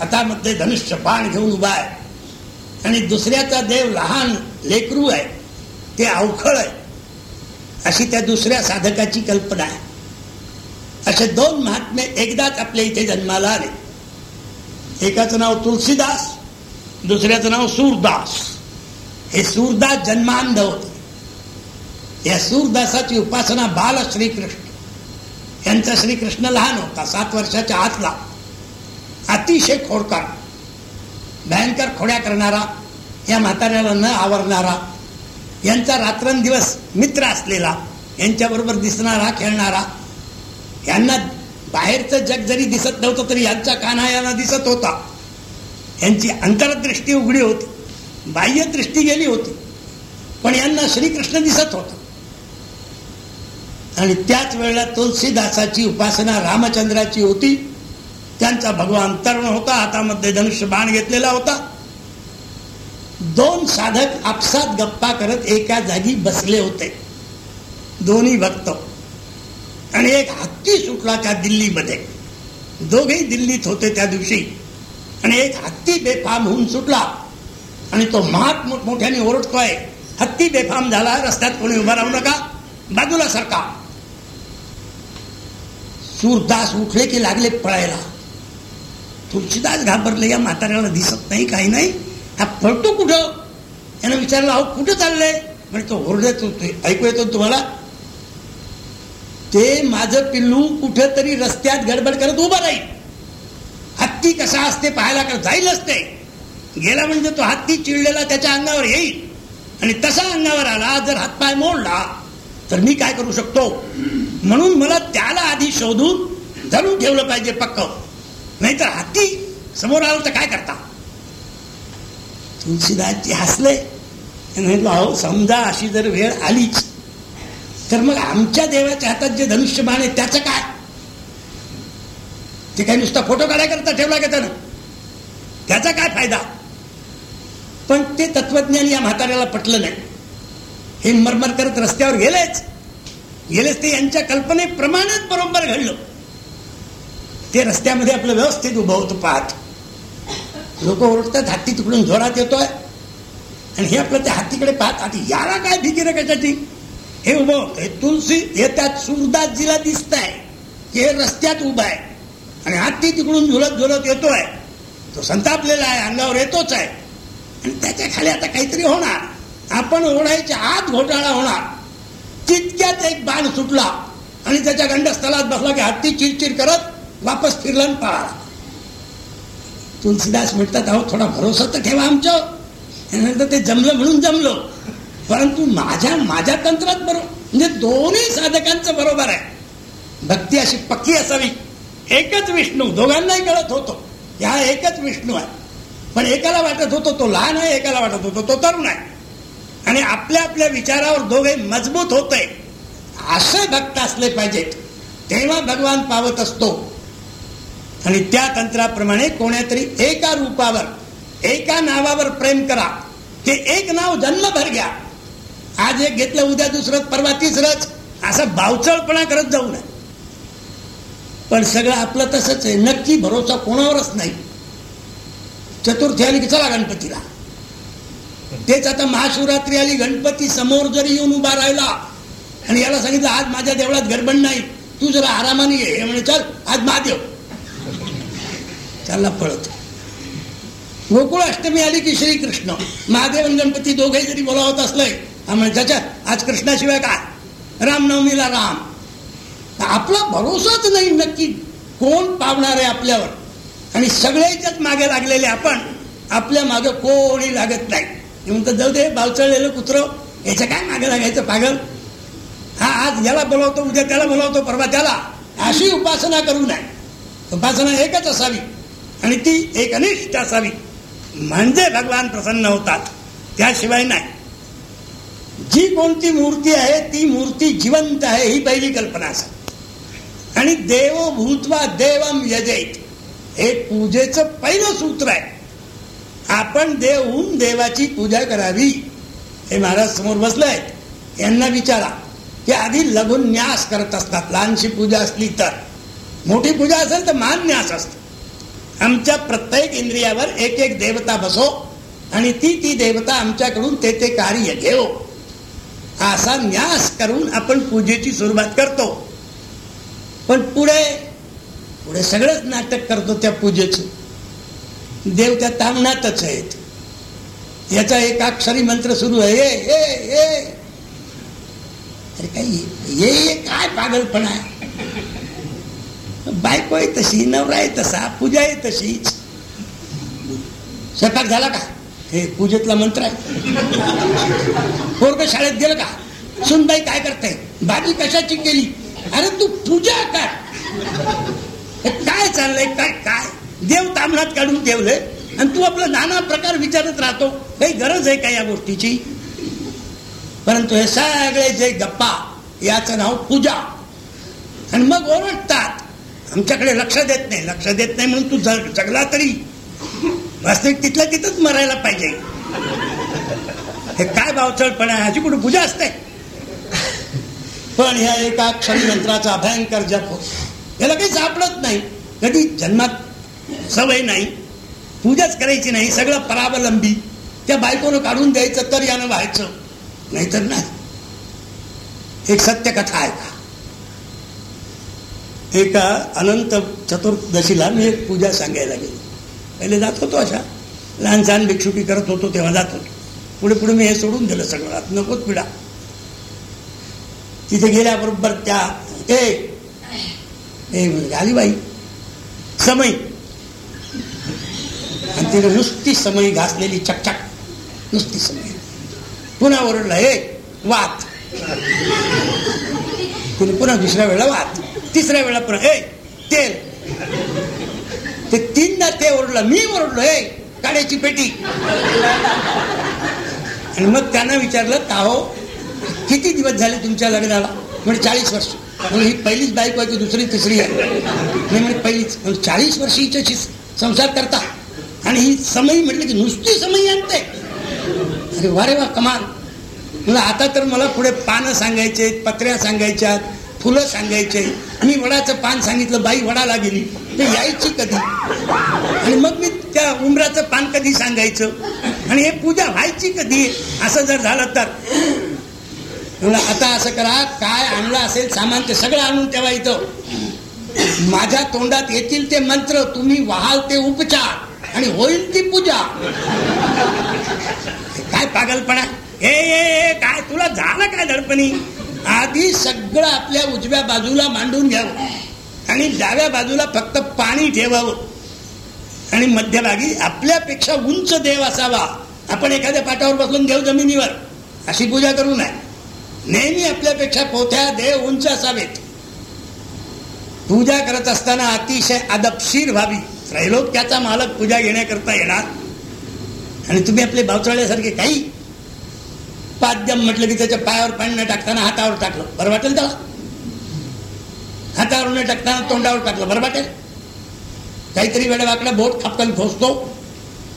Speaker 1: हातामध्ये धनुष्य पान घेऊन उभा आहे. आणि दुसऱ्याचा देव लहान लेकरू आहे. ते अवखळ आहे. अशी त्या दुसऱ्या साधकाची कल्पना आहे. असे दोन महात्मे एकदाच आपल्या इथे जन्माला आले. एकाचं नाव तुलसीदास दुसऱ्याचं नाव सूरदास. हे सूरदास जन्मांध होते. या सूरदासाची उपासना बाल श्रीकृष्ण यांचा श्रीकृष्ण लहान होता सात वर्षाच्या आतला. अतिशय खोडकार भयंकर खोड्या करणारा या म्हाताऱ्याला न आवरणारा यांचा रात्रंदिवस मित्र असलेला यांच्याबरोबर दिसणारा खेळणारा यांना बाहेरचं जग जरी दिसत नव्हतं तरी यांचा कान्हा यांना दिसत होता. यांची अंतरदृष्टी उघडी होती बाह्यदृष्टी गेली होती पण यांना श्रीकृष्ण दिसत होता. आणि त्याच वेळेला तुलसीदासाची उपासना रामचंद्राची होती. त्यांचा भगवान तरुण होता हातामध्ये धनुष्य बाण घेतलेला होता. दोन साधक आपसात गप्पा करत एका जागी बसले होते. दोन्ही भक्त. आणि एक हत्ती सुटला त्या दिल्लीमध्ये. दोघेही दिल्लीत होते त्या दिवशी. आणि एक हत्ती बेफाम होऊन सुटला. आणि तो महात मोठमोठ्याने ओरडतोय हत्ती बेफाम झाला रस्त्यात कोणी उभा राहू नका बाजूला सरका. सूरदास उठले की लागले पळायला. तुळशीदास घाबरले या म्हाताऱ्याला दिसत नाही काही नाही. हा पळतो कुठं? यानं विचारलं अहो कुठं चाललंय? म्हणजे तो ओरडत होतोय. ऐकू येतो तुम्हाला? ते माझं पिल्लू कुठेतरी रस्त्यात गडबड करत उभं राहील. हत्ती कसा असते पाहायला कर जाईल असते गेला म्हणजे तो हत्ती चिडलेला त्याच्या अंगावर येईल. आणि तसा अंगावर आला जर हातपाय मोडला तर मी काय करू शकतो? म्हणून मला त्याला आधी शोधून धरून ठेवलं पाहिजे पक्क. नाहीतर हत्ती समोर आलं तर काय करता? तुलसीदासजी हसले. म्हटलं अहो समजा अशी जर वेळ आलीच तर मग आमच्या देवाच्या हातात जे धनुष्यबाण आहे त्याचं काय? ते काही नुसता फोटो काढायकरता ठेवला का त्यानं? त्याचा काय फायदा? पण ते तत्वज्ञान या म्हाताऱ्याला पटलं नाही. हे मरमर करत रस्त्यावर गेलेच. गेलेच ते यांच्या कल्पनेप्रमाणेच बरोबर घडलं. ते रस्त्यामध्ये आपलं व्यवस्थित उभं होतं पाहत. लोक ओरडतात हत्ती तिकडून जोरात येतोय. आणि हे आपलं त्या हत्तीकडे पाहत आता याला काय भीती रे कशाची? हे उभं होतं. तुलसी हे त्यात सुरदासजीला दिसत आहे की हे रस्त्यात उभं आहे. आणि हत्ती तिकडून झुलत झुलत येतोय. तो संतापलेला आहे अंगावर येतोच आहे. आणि त्याच्याखाली आता काहीतरी होणार. आपण ओढायच्या आत घोटाळा होणार. तितक्यात एक बाण सुटला आणि त्याच्या गंडस्थलात बसला की हत्ती चिरचिर करत वापस फिरला आणि पळाला. तुलसीदास म्हणतात अहो थोडा भरोसा तर ठेवा आमच्या ते जमलं म्हणून जमलं. परंतु माझ्या माझ्या तंत्रात बरोबर म्हणजे दोन्ही साधकांचं बरोबर आहे. भक्ती अशी पक्की असावी. एकच विष्णू दोघांनाही कळत होतो. ह्या एकच विष्णू आहे. पण एकाला वाटत होतो तो लहान आहे एकाला वाटत होतो तो तरुण आहे. आणि आपल्या आपल्या विचारावर दोघे मजबूत होते असे भक्त असले पाहिजेत. तेव्हा भगवान पावत असतो. आणि त्या तंत्राप्रमाणे कोण्यातरी एका रूपावर एका नावावर प्रेम करा. ते एक नाव जन्मभर घ्या. आज एक घेतलं उद्या दुसरं परवा तिसरंच. असं बावचळपणा करत जाऊ नये. पण सगळं आपलं तसंच आहे. नक्की भरोसा कोणावरच नाही. चतुर्थी आली की चला गणपतीला. तेच आता महाशिवरात्री आली गणपती समोर जरी येऊन उभा राहिला आणि याला सांगितलं आज माझ्या देवळात गडबड नाही तू जरा आरामाने ये. हे म्हणे चल आज महादेव. चालला पळत. गोकुळ अष्टमी आली की श्रीकृष्ण. महादेव आणि गणपती दोघे जरी बोलावत असलंय म्हणजे त्याच्यात आज कृष्णाशिवाय काय? रामनवमीला राम. आपला भरोसाच नाही नक्की कोण पावणार आहे आपल्यावर. आणि सगळ्याच्याच मागे लागलेले आपण आपल्या मागे कोणी लागत नाही. म्हणतो जाऊ दे बावचळलेलं कुत्रं याच्या काय मागे लागायचं पागल? हा आज याला बोलावतो उद्या त्याला बोलावतो परवा त्याला. अशी उपासना करू नये उपासना एकच असावी आणि ती एक अनिष्ट असावी. म्हणजे भगवान प्रसन्न होतात. त्याशिवाय नाही. जी कोणती मूर्ती आहे ती मूर्ती जिवंत आहे ही पहिली कल्पना असा. आणि देव भूतवा देवम यजैत. हे पूजेचं पहिलं सूत्र आहे. आपण देव होऊन देवाची पूजा करावी हे महाराज समोर बसलंय. यांना विचारा. की आधी न्यास करत असतात. लहानशी पूजा असली तर. मोठी पूजा असेल तर मान न्यास असत. आमच्या प्रत्येक इंद्रियावर एक एक देवता बसो आणि ती ती देवता आमच्याकडून ते ते कार्य घेऊ असा न्यास करून आपण पूजेची सुरुवात करतो. पण पुढे पुढे सगळंच नाटक करतो त्या पूजेचं. देव त्या तांगणातच आहेत. याचा एक अक्षरी मंत्र सुरू आहे ए, ए, अरे काही ये काय पागलपणा बायको आहे तशी नवरा आहे तसा पूजा आहे तशीच स्वयंपाक झाला का? हे पूजेतला मंत्र आहे. पोरग शाळेत गेलं का? सुनबाई काय करताय? भाजी कशाची केली? अरे तू पूजा कर. काय चाललंय? काय काय? देव तामणात काढून ठेवलंय. आणि तू आपला नाना प्रकार विचारत राहतो काही गरज आहे का या गोष्टीची? परंतु हे सगळे जे गप्पा याचं नाव पूजा. आणि मग ओरडतात आमच्याकडे लक्ष देत नाही लक्ष देत नाही म्हणून तू जगला तरी. वास्तविक तिथल्या तिथंच मरायला पाहिजे. हे काय बावचळपणा ह्याची कुठे पूजा असते? पण ह्या एका क्षणी यंत्राचा भयंकर जप याला काही सापडत नाही. कधी जन्मात सवय नाही पूजाच करायची नाही सगळं परावलंबी. त्या बायकोनं काढून द्यायचं तर यानं व्हायचं. नाहीतर नाही. एक सत्य कथा आहे का? एका अनंत चतुर्दशीला मी एक पूजा सांगायला गेलो. पहिले जात होतो अशा. लहान सहान भिक्षुकी करत होतो तेव्हा जात होतो. पुढे पुढे मी हे सोडून दिलं सगळं. नकोच पिढा. तिथे गेल्याबरोबर त्या ए आली बाई समय. आणि तिने नुसती समय घासलेली चकचक. नुसती समय पुन्हा ओरडला हे वात. तिने पुन्हा दुसऱ्या वेळेला वात. तिसऱ्या वेळा पुन्हा हे तेल. ते तीनदा ते ओरडलं मी ओरडलो हे काड्याची पेटी. आणि मग त्यांना विचारलं का किती दिवस झाले तुमच्या लग्नाला? म्हणजे चाळीस वर्ष. म्हणजे ही पहिलीच बाईक आहे दुसरी तिसरी आहे. नाही म्हणजे पहिलीच. चाळीस वर्षीच्या संसार करता. आणि ही समयी म्हटलं की नुसती समयी आणते. अरे वारे वा कमाल. मला आता तर मला पुढे पानं सांगायचे पत्र्या सांगायच्या फुलं सांगायचे मी वडाचं पान सांगितलं बाई वडाला गेली. ते यायची कधी? आणि मग मी त्या उमराचं पान कधी सांगायचं? आणि हे पूजा व्हायची कधी? असं जर झालं तर. आता असं करा काय आणलं असेल सामान ते सगळं आणून ठेवा इथं. माझ्या तोंडात येतील ते मंत्र तुम्ही व्हाल ते उपचार. आणि होईल ती पूजा. काय पागलपणा? हे काय तुला झालं काय धडपणी आधी सगळं आपल्या उजव्या बाजूला मांडून घ्यावं. आणि डाव्या बाजूला फक्त पाणी ठेवावं. आणि मध्यभागी आपल्यापेक्षा उंच देव असावा. आपण एखाद्या पाठावर बसून देव जमिनीवर. अशी पूजा करू नये. नेहमी आपल्यापेक्षा पोथ्या देव उंच असावेत. पूजा करत असताना अतिशय अदबशीर व्हावी. त्रैलोक्याचा मालक पूजा घेण्याकरता येणार. आणि तुम्ही आपले बावचाळ्यासारखे काही पाद्यम म्हटलं की त्याच्या पायावर पाणी न टाकताना हातावर टाकलं. बरं वाटेल त्याला? हातावर न टाकताना तोंडावर टाकलं. बरं वाटेल? काहीतरी वेळा वाकडा बोट खापकन खोसतो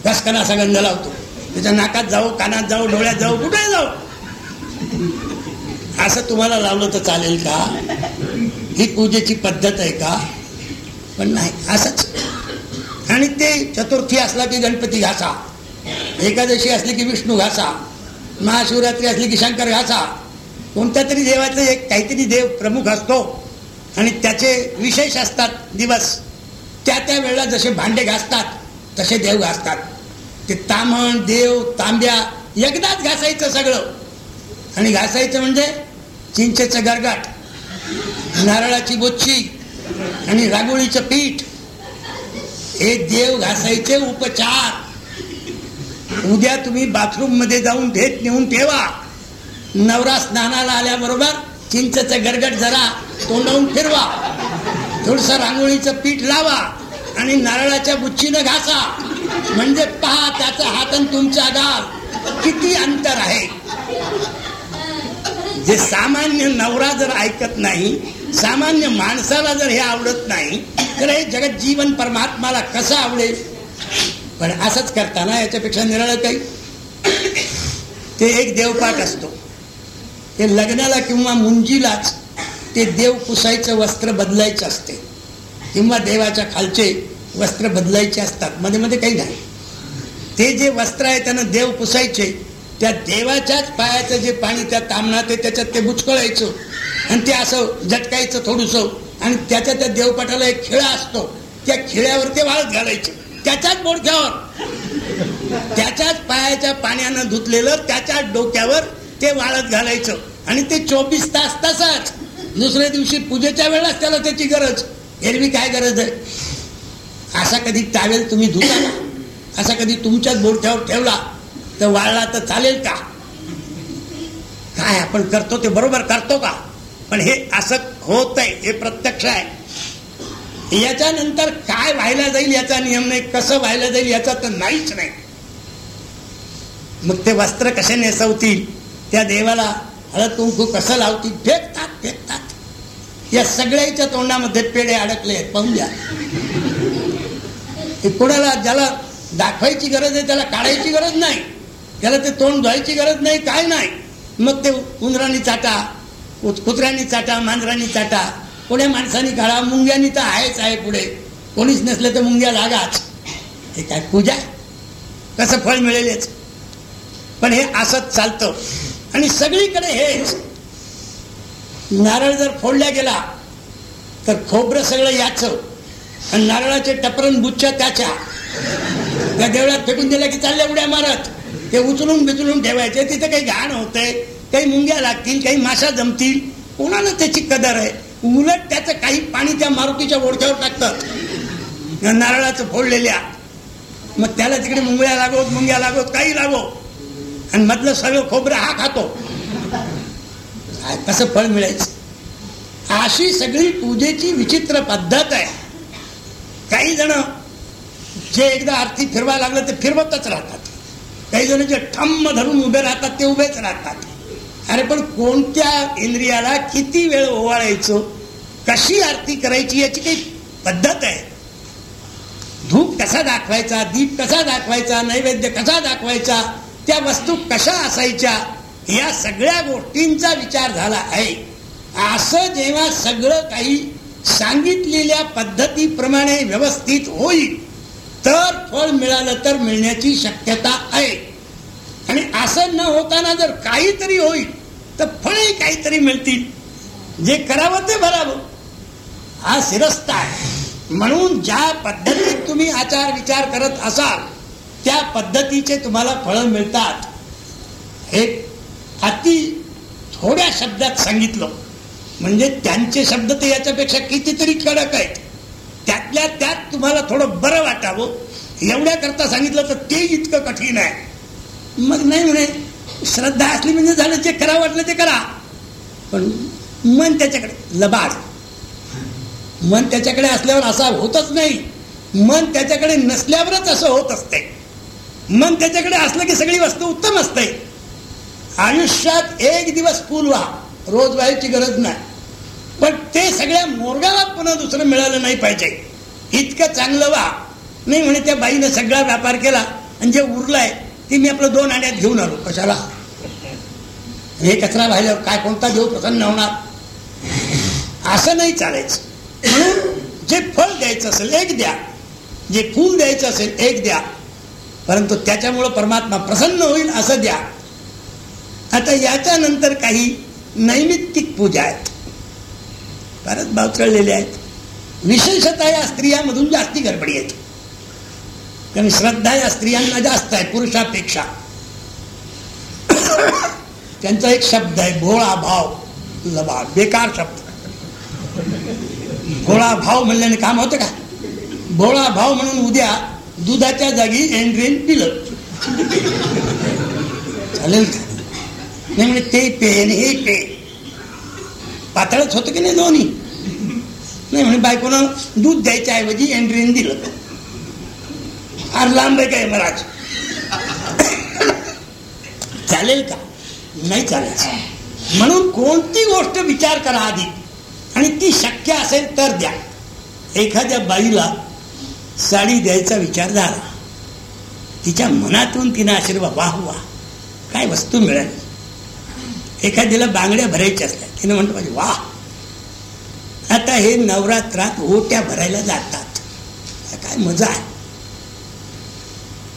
Speaker 1: घसकना असा गंध लावतो. त्याच्या नाकात जाऊ कानात जाऊ डोळ्यात जाऊ कुठे जाऊ? असं तुम्हाला लावलं तर चालेल का? ही पूजेची पद्धत आहे का? पण नाही असंच. आणि ते चतुर्थी असला की गणपती घासा. एकादशी असली की विष्णू घासा. महाशिवरात्री असली की शंकर घासा. कोणत्या तरी देवाचं एक काहीतरी देव प्रमुख असतो. आणि त्याचे विशेष असतात दिवस. त्या त्या वेळेला जसे भांडे घासतात तसे देव घासतात. ते तामण देव तांब्या एकदाच घासायचं सगळं. आणि घासायचं म्हणजे चिंचेचं गरगाट नारळाची बोच्ची आणि रागोळीचं पीठ. हे देव घासायचे उपचार. उद्या तुम्ही बाथरूममध्ये जाऊन भेट नेऊन ठेवा. नवरा स्नानाला आल्याबरोबर चिंचचं गरगट जरा तोंडावून फिरवा. थोडस रांगोळीचं पीठ लावा आणि नारळाच्या बुच्चीनं घासा. म्हणजे पहा त्याचा हात तुमचा गाव किती अंतर आहे. जे सामान्य नवरा जर ऐकत नाही सामान्य माणसाला जर हे आवडत नाही तर हे जगत जीवन परमात्माला कसं आवडेल? पण असंच करताना याच्यापेक्षा निराळ काही ते एक देवपाठ असतो. ते लग्नाला किंवा मुंजीलाच ते देव पुसायचं वस्त्र बदलायचं असते. किंवा देवाच्या खालचे वस्त्र बदलायचे असतात. मध्ये मध्ये काही नाही. ते जे वस्त्र आहे त्यानं देव पुसायचे त्या देवाच्याच पायाचं जे पाणी त्या तामणात आहे त्याच्यात ते बुचकळायचं. आणि ते असं झटकायचं थोडस. आणि त्याच्या त्या देवपाठाला एक खिळा असतो. त्या खिळ्यावर ते वाळत घालायचे. त्याच्याच बोडक्यावर. त्याच्याच पायाच्या पाण्यानं धुतलेलं त्याच्याच डोक्यावर ते वाळत घालायचं. आणि ते चोवीस तास तसाच. दुसऱ्या दिवशी पूजेच्या वेळेलाच त्याला त्याची गरज. एरवी काय गरज आहे? असा कधी टावेल तुम्ही धुता? का असा कधी तुमच्याच बोडक्यावर ठेवला? तर वाळला तर चालेल का? काय आपण करतो ते बरोबर करतो का? पण हे असं होत आहे हे प्रत्यक्ष आहे. याच्यानंतर काय व्हायला जाईल याचा नियम नाही कसं व्हायला जाईल याचा तर नाहीच नाही. मग ते वस्त्र कसे नेसवतील त्या देवाला हळद कुंकू कसं लावतील फेकतात फेकतात. या सगळ्याच्या तोंडामध्ये पेढे अडकले आहेत पाहून द्या कोणाला ज्याला दाखवायची गरज आहे त्याला काढायची गरज नाही. त्याला ते तोंड धुवायची गरज नाही काय नाही. मग ते उंदरांनी चाटा कुत्र्यांनी चाटा मांजरांनी चाटा. पुढे माणसांनी काढा मुंग्यांनी तर आहेच आहे पुढे. कोणीच नसलं तर मुंग्या लागाच. हे काय पूजा कसं फळ मिळेलच? पण हे असंच चालतं. आणि सगळीकडे हेच. नारळ जर फोडल्या गेला तर खोबरं सगळं याच. आणि नारळाचे टपरन बुच्च्या त्याच्या. त्या देवळात फेकून दिल्या की चालल्या उड्या मारत. ते उचलून बिचलून ठेवायचे. तिथं काही घाण होतंय. काही मुंग्या लागतील काही माशा जमतील. कोणाला त्याची कदर आहे? उलट त्याचं काही पाणी त्या मारुतीच्या ओढक्यावर टाकतात नारळाचं फोडलेल्या मग त्याला तिकडे मुंगळ्या लागवत मुंग्या लागवत काही लागो. आणि मधलं सगळं खोबरं हा खातो. कसं फळ मिळायचं. अशी सगळी पूजेची विचित्र पद्धत आहे. काही जण जे एकदा आरती फिरवायला लागलं ते फिरवतच राहतात. काही जण जे ठम्म धरून उभे राहतात ते उभेच राहतात. अरे पण कोणत्या इंद्रियाला किती वेळ ओवाळायचो? कशी आरती करायची याची काही पद्धत आहे. धूप कसा दाखवायचा दीप कसा दाखवायचा नैवेद्य कसा दाखवायचा त्या वस्तू कशा असायच्या या सगळ्या गोष्टींचा विचार झाला आहे. असं जेव्हा सगळं काही सांगितलेल्या पद्धतीप्रमाणे व्यवस्थित होईल तर फळ मिळालं तर मिळण्याची शक्यता आहे. आणि असं न होताना जर काहीतरी होईल तर फळे काहीतरी मिळतील. जे करावं ते भरावं. हा शिरस्ता आहे. म्हणून ज्या पद्धतीत तुम्ही आचार विचार करत असाल त्या पद्धतीचे तुम्हाला फळं मिळतात. हे अति थोड्या शब्दात सांगितलं. म्हणजे त्यांचे शब्द तर याच्यापेक्षा कितीतरी कडक आहेत. त्यातल्या त्यात तुम्हाला थोडं बरं वाटावं. एवढ्याकरता सांगितलं तर ते इतकं कठीण आहे. मग नाही म्हणे श्रद्धा असली म्हणजे झालं जे करा वाटलं ते करा. पण मन त्याच्याकडे लबाड. मन त्याच्याकडे असल्यावर असा होतच नाही. मन त्याच्याकडे नसल्यावरच असं होत असते. मन त्याच्याकडे असलं की सगळी वस्तू उत्तम असते. आयुष्यात एक दिवस फुल व्हा रोज व्हायची गरज नाही. पण ते सगळ्या मोरगाला पुन्हा दुसरं मिळालं नाही पाहिजे. इतकं चांगलं व्हा. नाही म्हणे त्या बाईनं सगळा व्यापार केला आणि जे उरलाय ती मी आपलं दोन आण्यात घेऊन आलो कशाला? हे कचरा व्हायल्यावर काय कोणता देव प्रसन्न होणार? असं नाही चालायचं. म्हणून जे फळ द्यायचं असेल एक द्या. जे फूल द्यायचं असेल एक द्या. परंतु त्याच्यामुळं परमात्मा प्रसन्न होईल असं द्या. आता याच्यानंतर काही नैमित्तिक पूजा आहेत. परत बावचळलेल्या आहेत. विशेषतः या स्त्रियामधून जास्ती गडबडी आहेत कारण श्रद्धा या स्त्रियांना जास्त आहे पुरुषापेक्षा. त्यांचा एक शब्द आहे भोळा भाव. लबा बेकार शब्द. भोळा भाव म्हणल्याने काम होतं का? भोळा भाव म्हणून उद्या दुधाच्या जागी एन्ड्रीन पिलं. चालेल का? नाही म्हणजे ते पे आणि हे पे. पातळच होतं की नाही दोन्ही? नाही म्हणे बायकोनं दूध द्यायच्या ऐवजी एन्ड्रीन दिलं. फार लांब आहे काय महाराज। चालेल का? नाही चालायचं म्हणून कोणती गोष्ट विचार करा आधी. आणि ती शक्य असेल तर द्या. एखाद्या बाईला साडी द्यायचा विचार झाला. तिच्या मनातून तिनं आशीर्वाद वाह वाह काय वस्तू मिळाली. एखाद्याला बांगड्या भरायच्या असतात तिनं म्हणतो पाहिजे वाह. आता हे नवरात्रात ओट्या भरायला जातात. काय मजा आहे.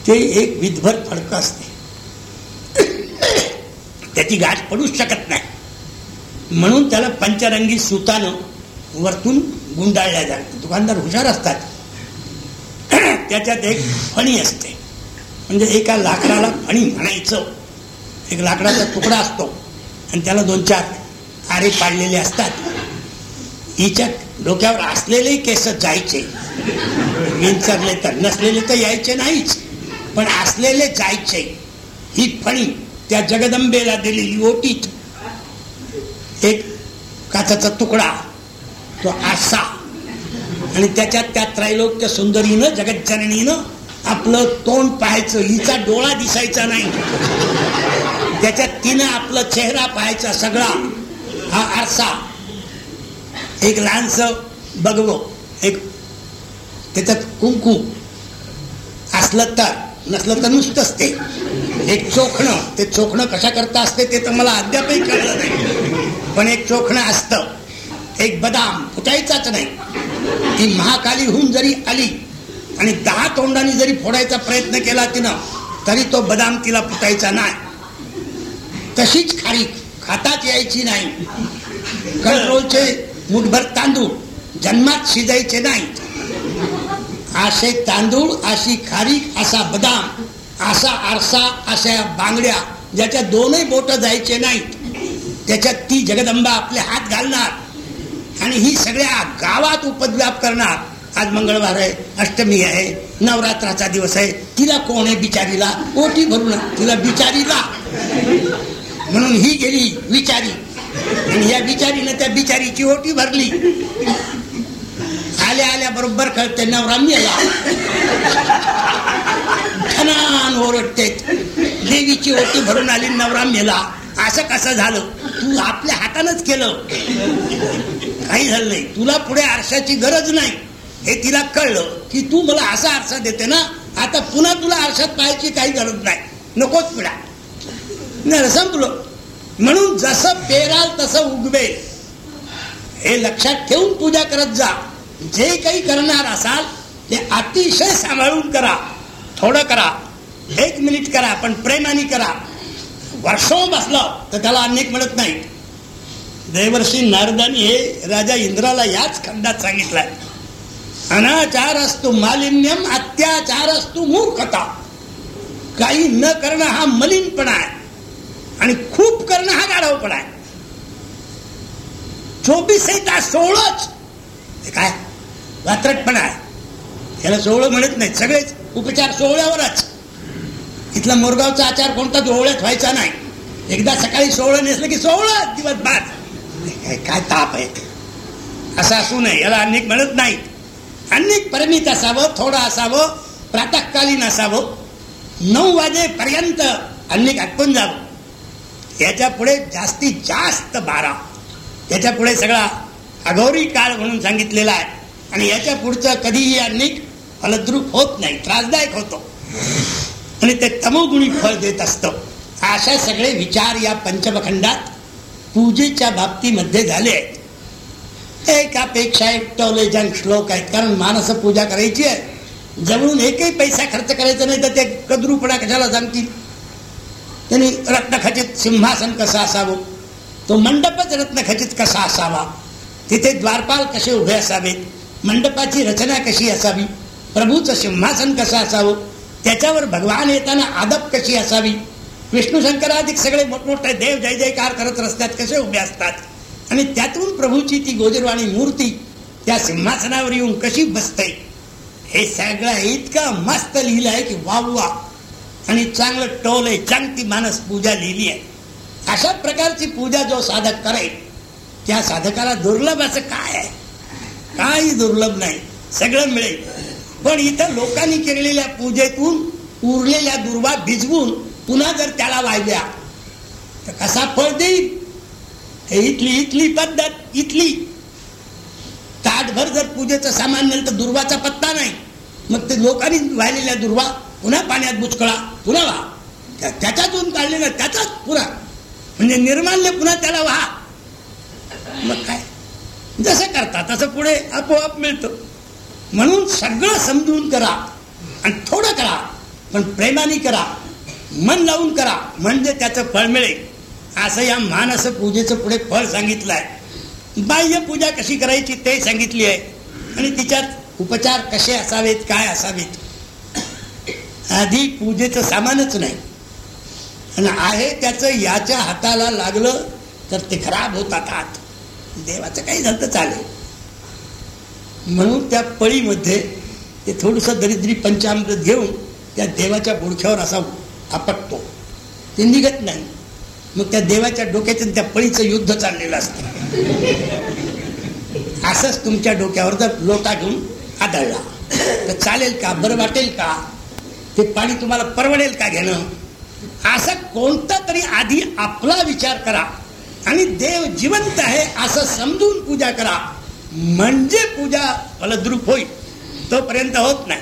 Speaker 1: ते एक विधभर फडक असते. त्याची गाठ पडूच शकत नाही. म्हणून त्याला पंचरंगी सुतानं वरतून गुंडाळल्या जातात. दुकानदार हुशार असतात. त्याच्यात एक फणी असते. म्हणजे एका लाकडाला फणी म्हणायचं. एक लाकडाचा तुकडा असतो. आणि त्याला दोन चार आरे पाडलेले असतात. हिच्या डोक्यावर असलेले केस जायचे. विंचरले तर नसलेले तर यायचे नाहीच. पण असलेले जायचे. ही फणी त्या जगदंबेला दिलेली ओटीत. एक काचाचा तुकडा. तो आसा आणि त्याच्यात त्या त्रैलोक्य सुंदरीनं जगज्जननीनं आपलं तोंड पाहायचं. हिचा डोळा दिसायचा नाही. त्याच्यात तिनं आपला चेहरा पाहायचा सगळा. हा आरसा. एक लहानस बघवो. एक त्याच्यात कुंकू. असलं तर. नसलं तर नुसतं असते. एक चोखणं ते चोखणं कशा करता असते ते तर मला अद्यापही कळलं नाही. पण एक चोखणं असतं. एक बदाम फुटायचाच नाही. ती महाकालीहून जरी आली आणि दहा तोंडांनी जरी फोडायचा प्रयत्न केला तिनं तरी तो बदाम तिला फुटायचा नाही. तशीच खारी खाताच यायची नाही. कंट्रोलचे मुठभर तांदूळ जन्मात शिजायचे नाही असे तांदूळ अशी खारीक असा बदाम असा आरसा अशा बांगड्या ज्याच्या दोनही बोट जायचे नाहीत. त्याच्यात ती जगदंबा आपले हात घालणार आणि ही सगळ्या गावात उपद्व्याप करणार. आज मंगळवार आहे अष्टमी आहे नवरात्राचा दिवस आहे. तिला कोण आहे बिचारीला? ओटी भरून तिला बिचारीला. म्हणून ही गेली विचारी. आणि या बिचारीनं त्या बिचारीची ओटी भरली. आल्या आल्या बरोबर कळते नवरा मेला. ठणान ओरडते. देवीची ओटी भरून आली नवरा मेला. असं कसं झालं? तू आपल्या हातानच केलं. काही झालं नाही. तुला पुढे आरशाची गरज नाही. हे तिला कळलं की तू मला असा आरसा देते ना आता पुन्हा तुला आरशात पाहायची काही गरज नाही. नकोच पिढा. नाही संपलं. म्हणून जसं पेराल तसं उगवेल. हे लक्षात ठेवून पूजा करत जा. जे काही करणार असाल ते अतिशय सांभाळून करा. थोडं करा. एक मिनिट करा पण प्रेमाने करा. वर्षो बसलं तर त्याला अनेक मिळत नाही. देवर्षी नारदानी हे राजा इंद्राला याच खंडात सांगितलंय. अनाचार असतो मालिन्यम अत्याचार असतो मूर्खता. काही न करणं हा मलिनपणा आहे. आणि खूप करणं हा गाढवपणा आहे. चोवीसही तास सोळच. काय? वात्रटपणा आहे. याला सोहळं म्हणत नाही सगळेच उपचार सोहळ्यावरच. इथला मोरगावचा आचार कोणता ओवळ्यात व्हायचा नाही. एकदा सकाळी सोहळं नेसलं की सोहळं दिवस बाद काय ताप आहे. असं असू नये याला अनेक म्हणत नाही अनेक परिमित असावं थोडं असावं प्रातःकालीन असावं. नऊ वाजेपर्यंत अनेक आटपून जावं. याच्यापुढे जास्तीत जास्त बारा. याच्यापुढे सगळा अघोरी काळ म्हणून सांगितलेला आहे. आणि याच्या पुढचं कधीही अनेक फलद्रूप होत नाही त्रासदायक होतो. आणि ते तमोगुणी फळ देत असतं. अशा सगळे विचार या पंचमखंडात पूजेच्या बाबतीमध्ये झाले. आहेत एकापेक्षा एक टॉलेजन श्लोक आहेत कारण मानस पूजा करायची आहे. जवळून एकही पैसा खर्च करायचा नाही तर ते कद्रूपणा कशाला सांगतील? त्यांनी रत्नखचित सिंहासन कसं असावं? तो मंडपच रत्नखचित कसा असावा? तिथे द्वारपाल कसे उभे असावेत? मंडपाची रचना कशी असावी? प्रभूचं सिंहासन कसं असावं? त्याच्यावर भगवान येताना आदप कशी असावी? विष्णू शंकराधिक सगळे मोठमोठे देव जय जयकार करत रस्त्यात कसे उभे असतात? आणि त्यातून प्रभूची ती गोजरवाणी मूर्ती त्या सिंहासनावर येऊन कशी बसते? हे सगळं इतकं मस्त लिहिलं आहे की वा वा आणि चांगलं टोल आहे चांगती मानस पूजा लिहिली आहे. अशा प्रकारची पूजा जो साधक करेल त्या साधकाला दुर्लभ असं काय आहे? काही दुर्लभ नाही. सगळं मिळेल. पण इथं लोकांनी केलेल्या पूजेतून उरलेल्या दुर्वा भिजवून पुन्हा जर त्याला वाहिल्या तर कसा फळ देईल? हे इथली इथली पद्धत इथली. ताटभर जर पूजेचं सामान नेलं तर दुर्वाचा पत्ता नाही. मग ते लोकांनी वाहिलेल्या दुर्वा पुन्हा पाण्यात बुचकळा पुन्हा व्हा. त्या- त्याच्यातून काढलेला त्याचाच पुन्हा म्हणजे निर्माल्य पुन्हा त्याला व्हा. मग काय जसं करता तसं पुढे आपोआप मिळतं. म्हणून सगळं समजून करा आणि थोडं करा पण प्रेमाने करा मन लावून करा म्हणजे त्याचं फळ मिळेल. असं या मानस पूजेचं पुढे फळ सांगितलं आहे बाह्य पूजा कशी करायची ते सांगितली आहे. आणि तिच्यात उपचार कसे असावेत काय असावेत. आधी पूजेचं सामानच नाही. आणि आहे त्याचं याच्या हाताला लागलं तर ते खराब होतात हात देवाचं काही झालं तर चालेल. म्हणून त्या पळीमध्ये ते थोडंसं दरिद्री पंचामृत घेऊन त्या देवाच्या बुडख्यावर असा आपटतो. ते निघत नाही. मग त्या देवाच्या डोक्याच्या त्या पळीचं युद्ध चाललेलं असतं. असंच तुमच्या डोक्यावर जर लोटा घेऊन आदळला. तर चालेल का? बरं वाटेल का? ते पाणी तुम्हाला परवडेल का घेणं? असं कोणता तरी आधी आपला विचार करा. आणि देव जिवंत आहे असं समजून पूजा करा. म्हणजे पूजा फलद्रूप होईल. तोपर्यंत होत नाही.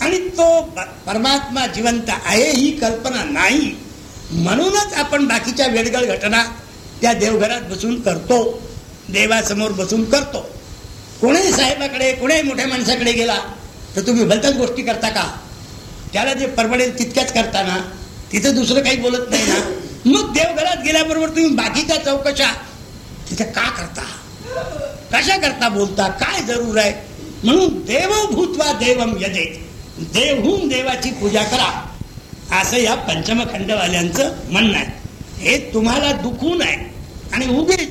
Speaker 1: आणि तो परमात्मा जिवंत आहे ही कल्पना नाही. म्हणूनच आपण बाकीच्या वेडगळ घटना त्या देवघरात बसून करतो. देवासमोर बसून करतो. कोणीही साहेबाकडे कोणीही मोठ्या माणसाकडे गेला तर तुम्ही भलत्याच गोष्टी करता का? त्याला जे परवडेल तितक्याच करताना तिथं दुसरं काही बोलत नाही ना? मग देवघरात गेल्याबरोबर तुम्ही बाकीच्या चौकशा. तिथे का करता? कशा करता बोलता? काय जरूर आहे? म्हणून देव भूतवा देवम यदे. देवहून देवाची पूजा करा. असं या पंचमखंडवाल्यांचं म्हणणं आहे. हे तुम्हाला दुखून आहे. आणि उगेच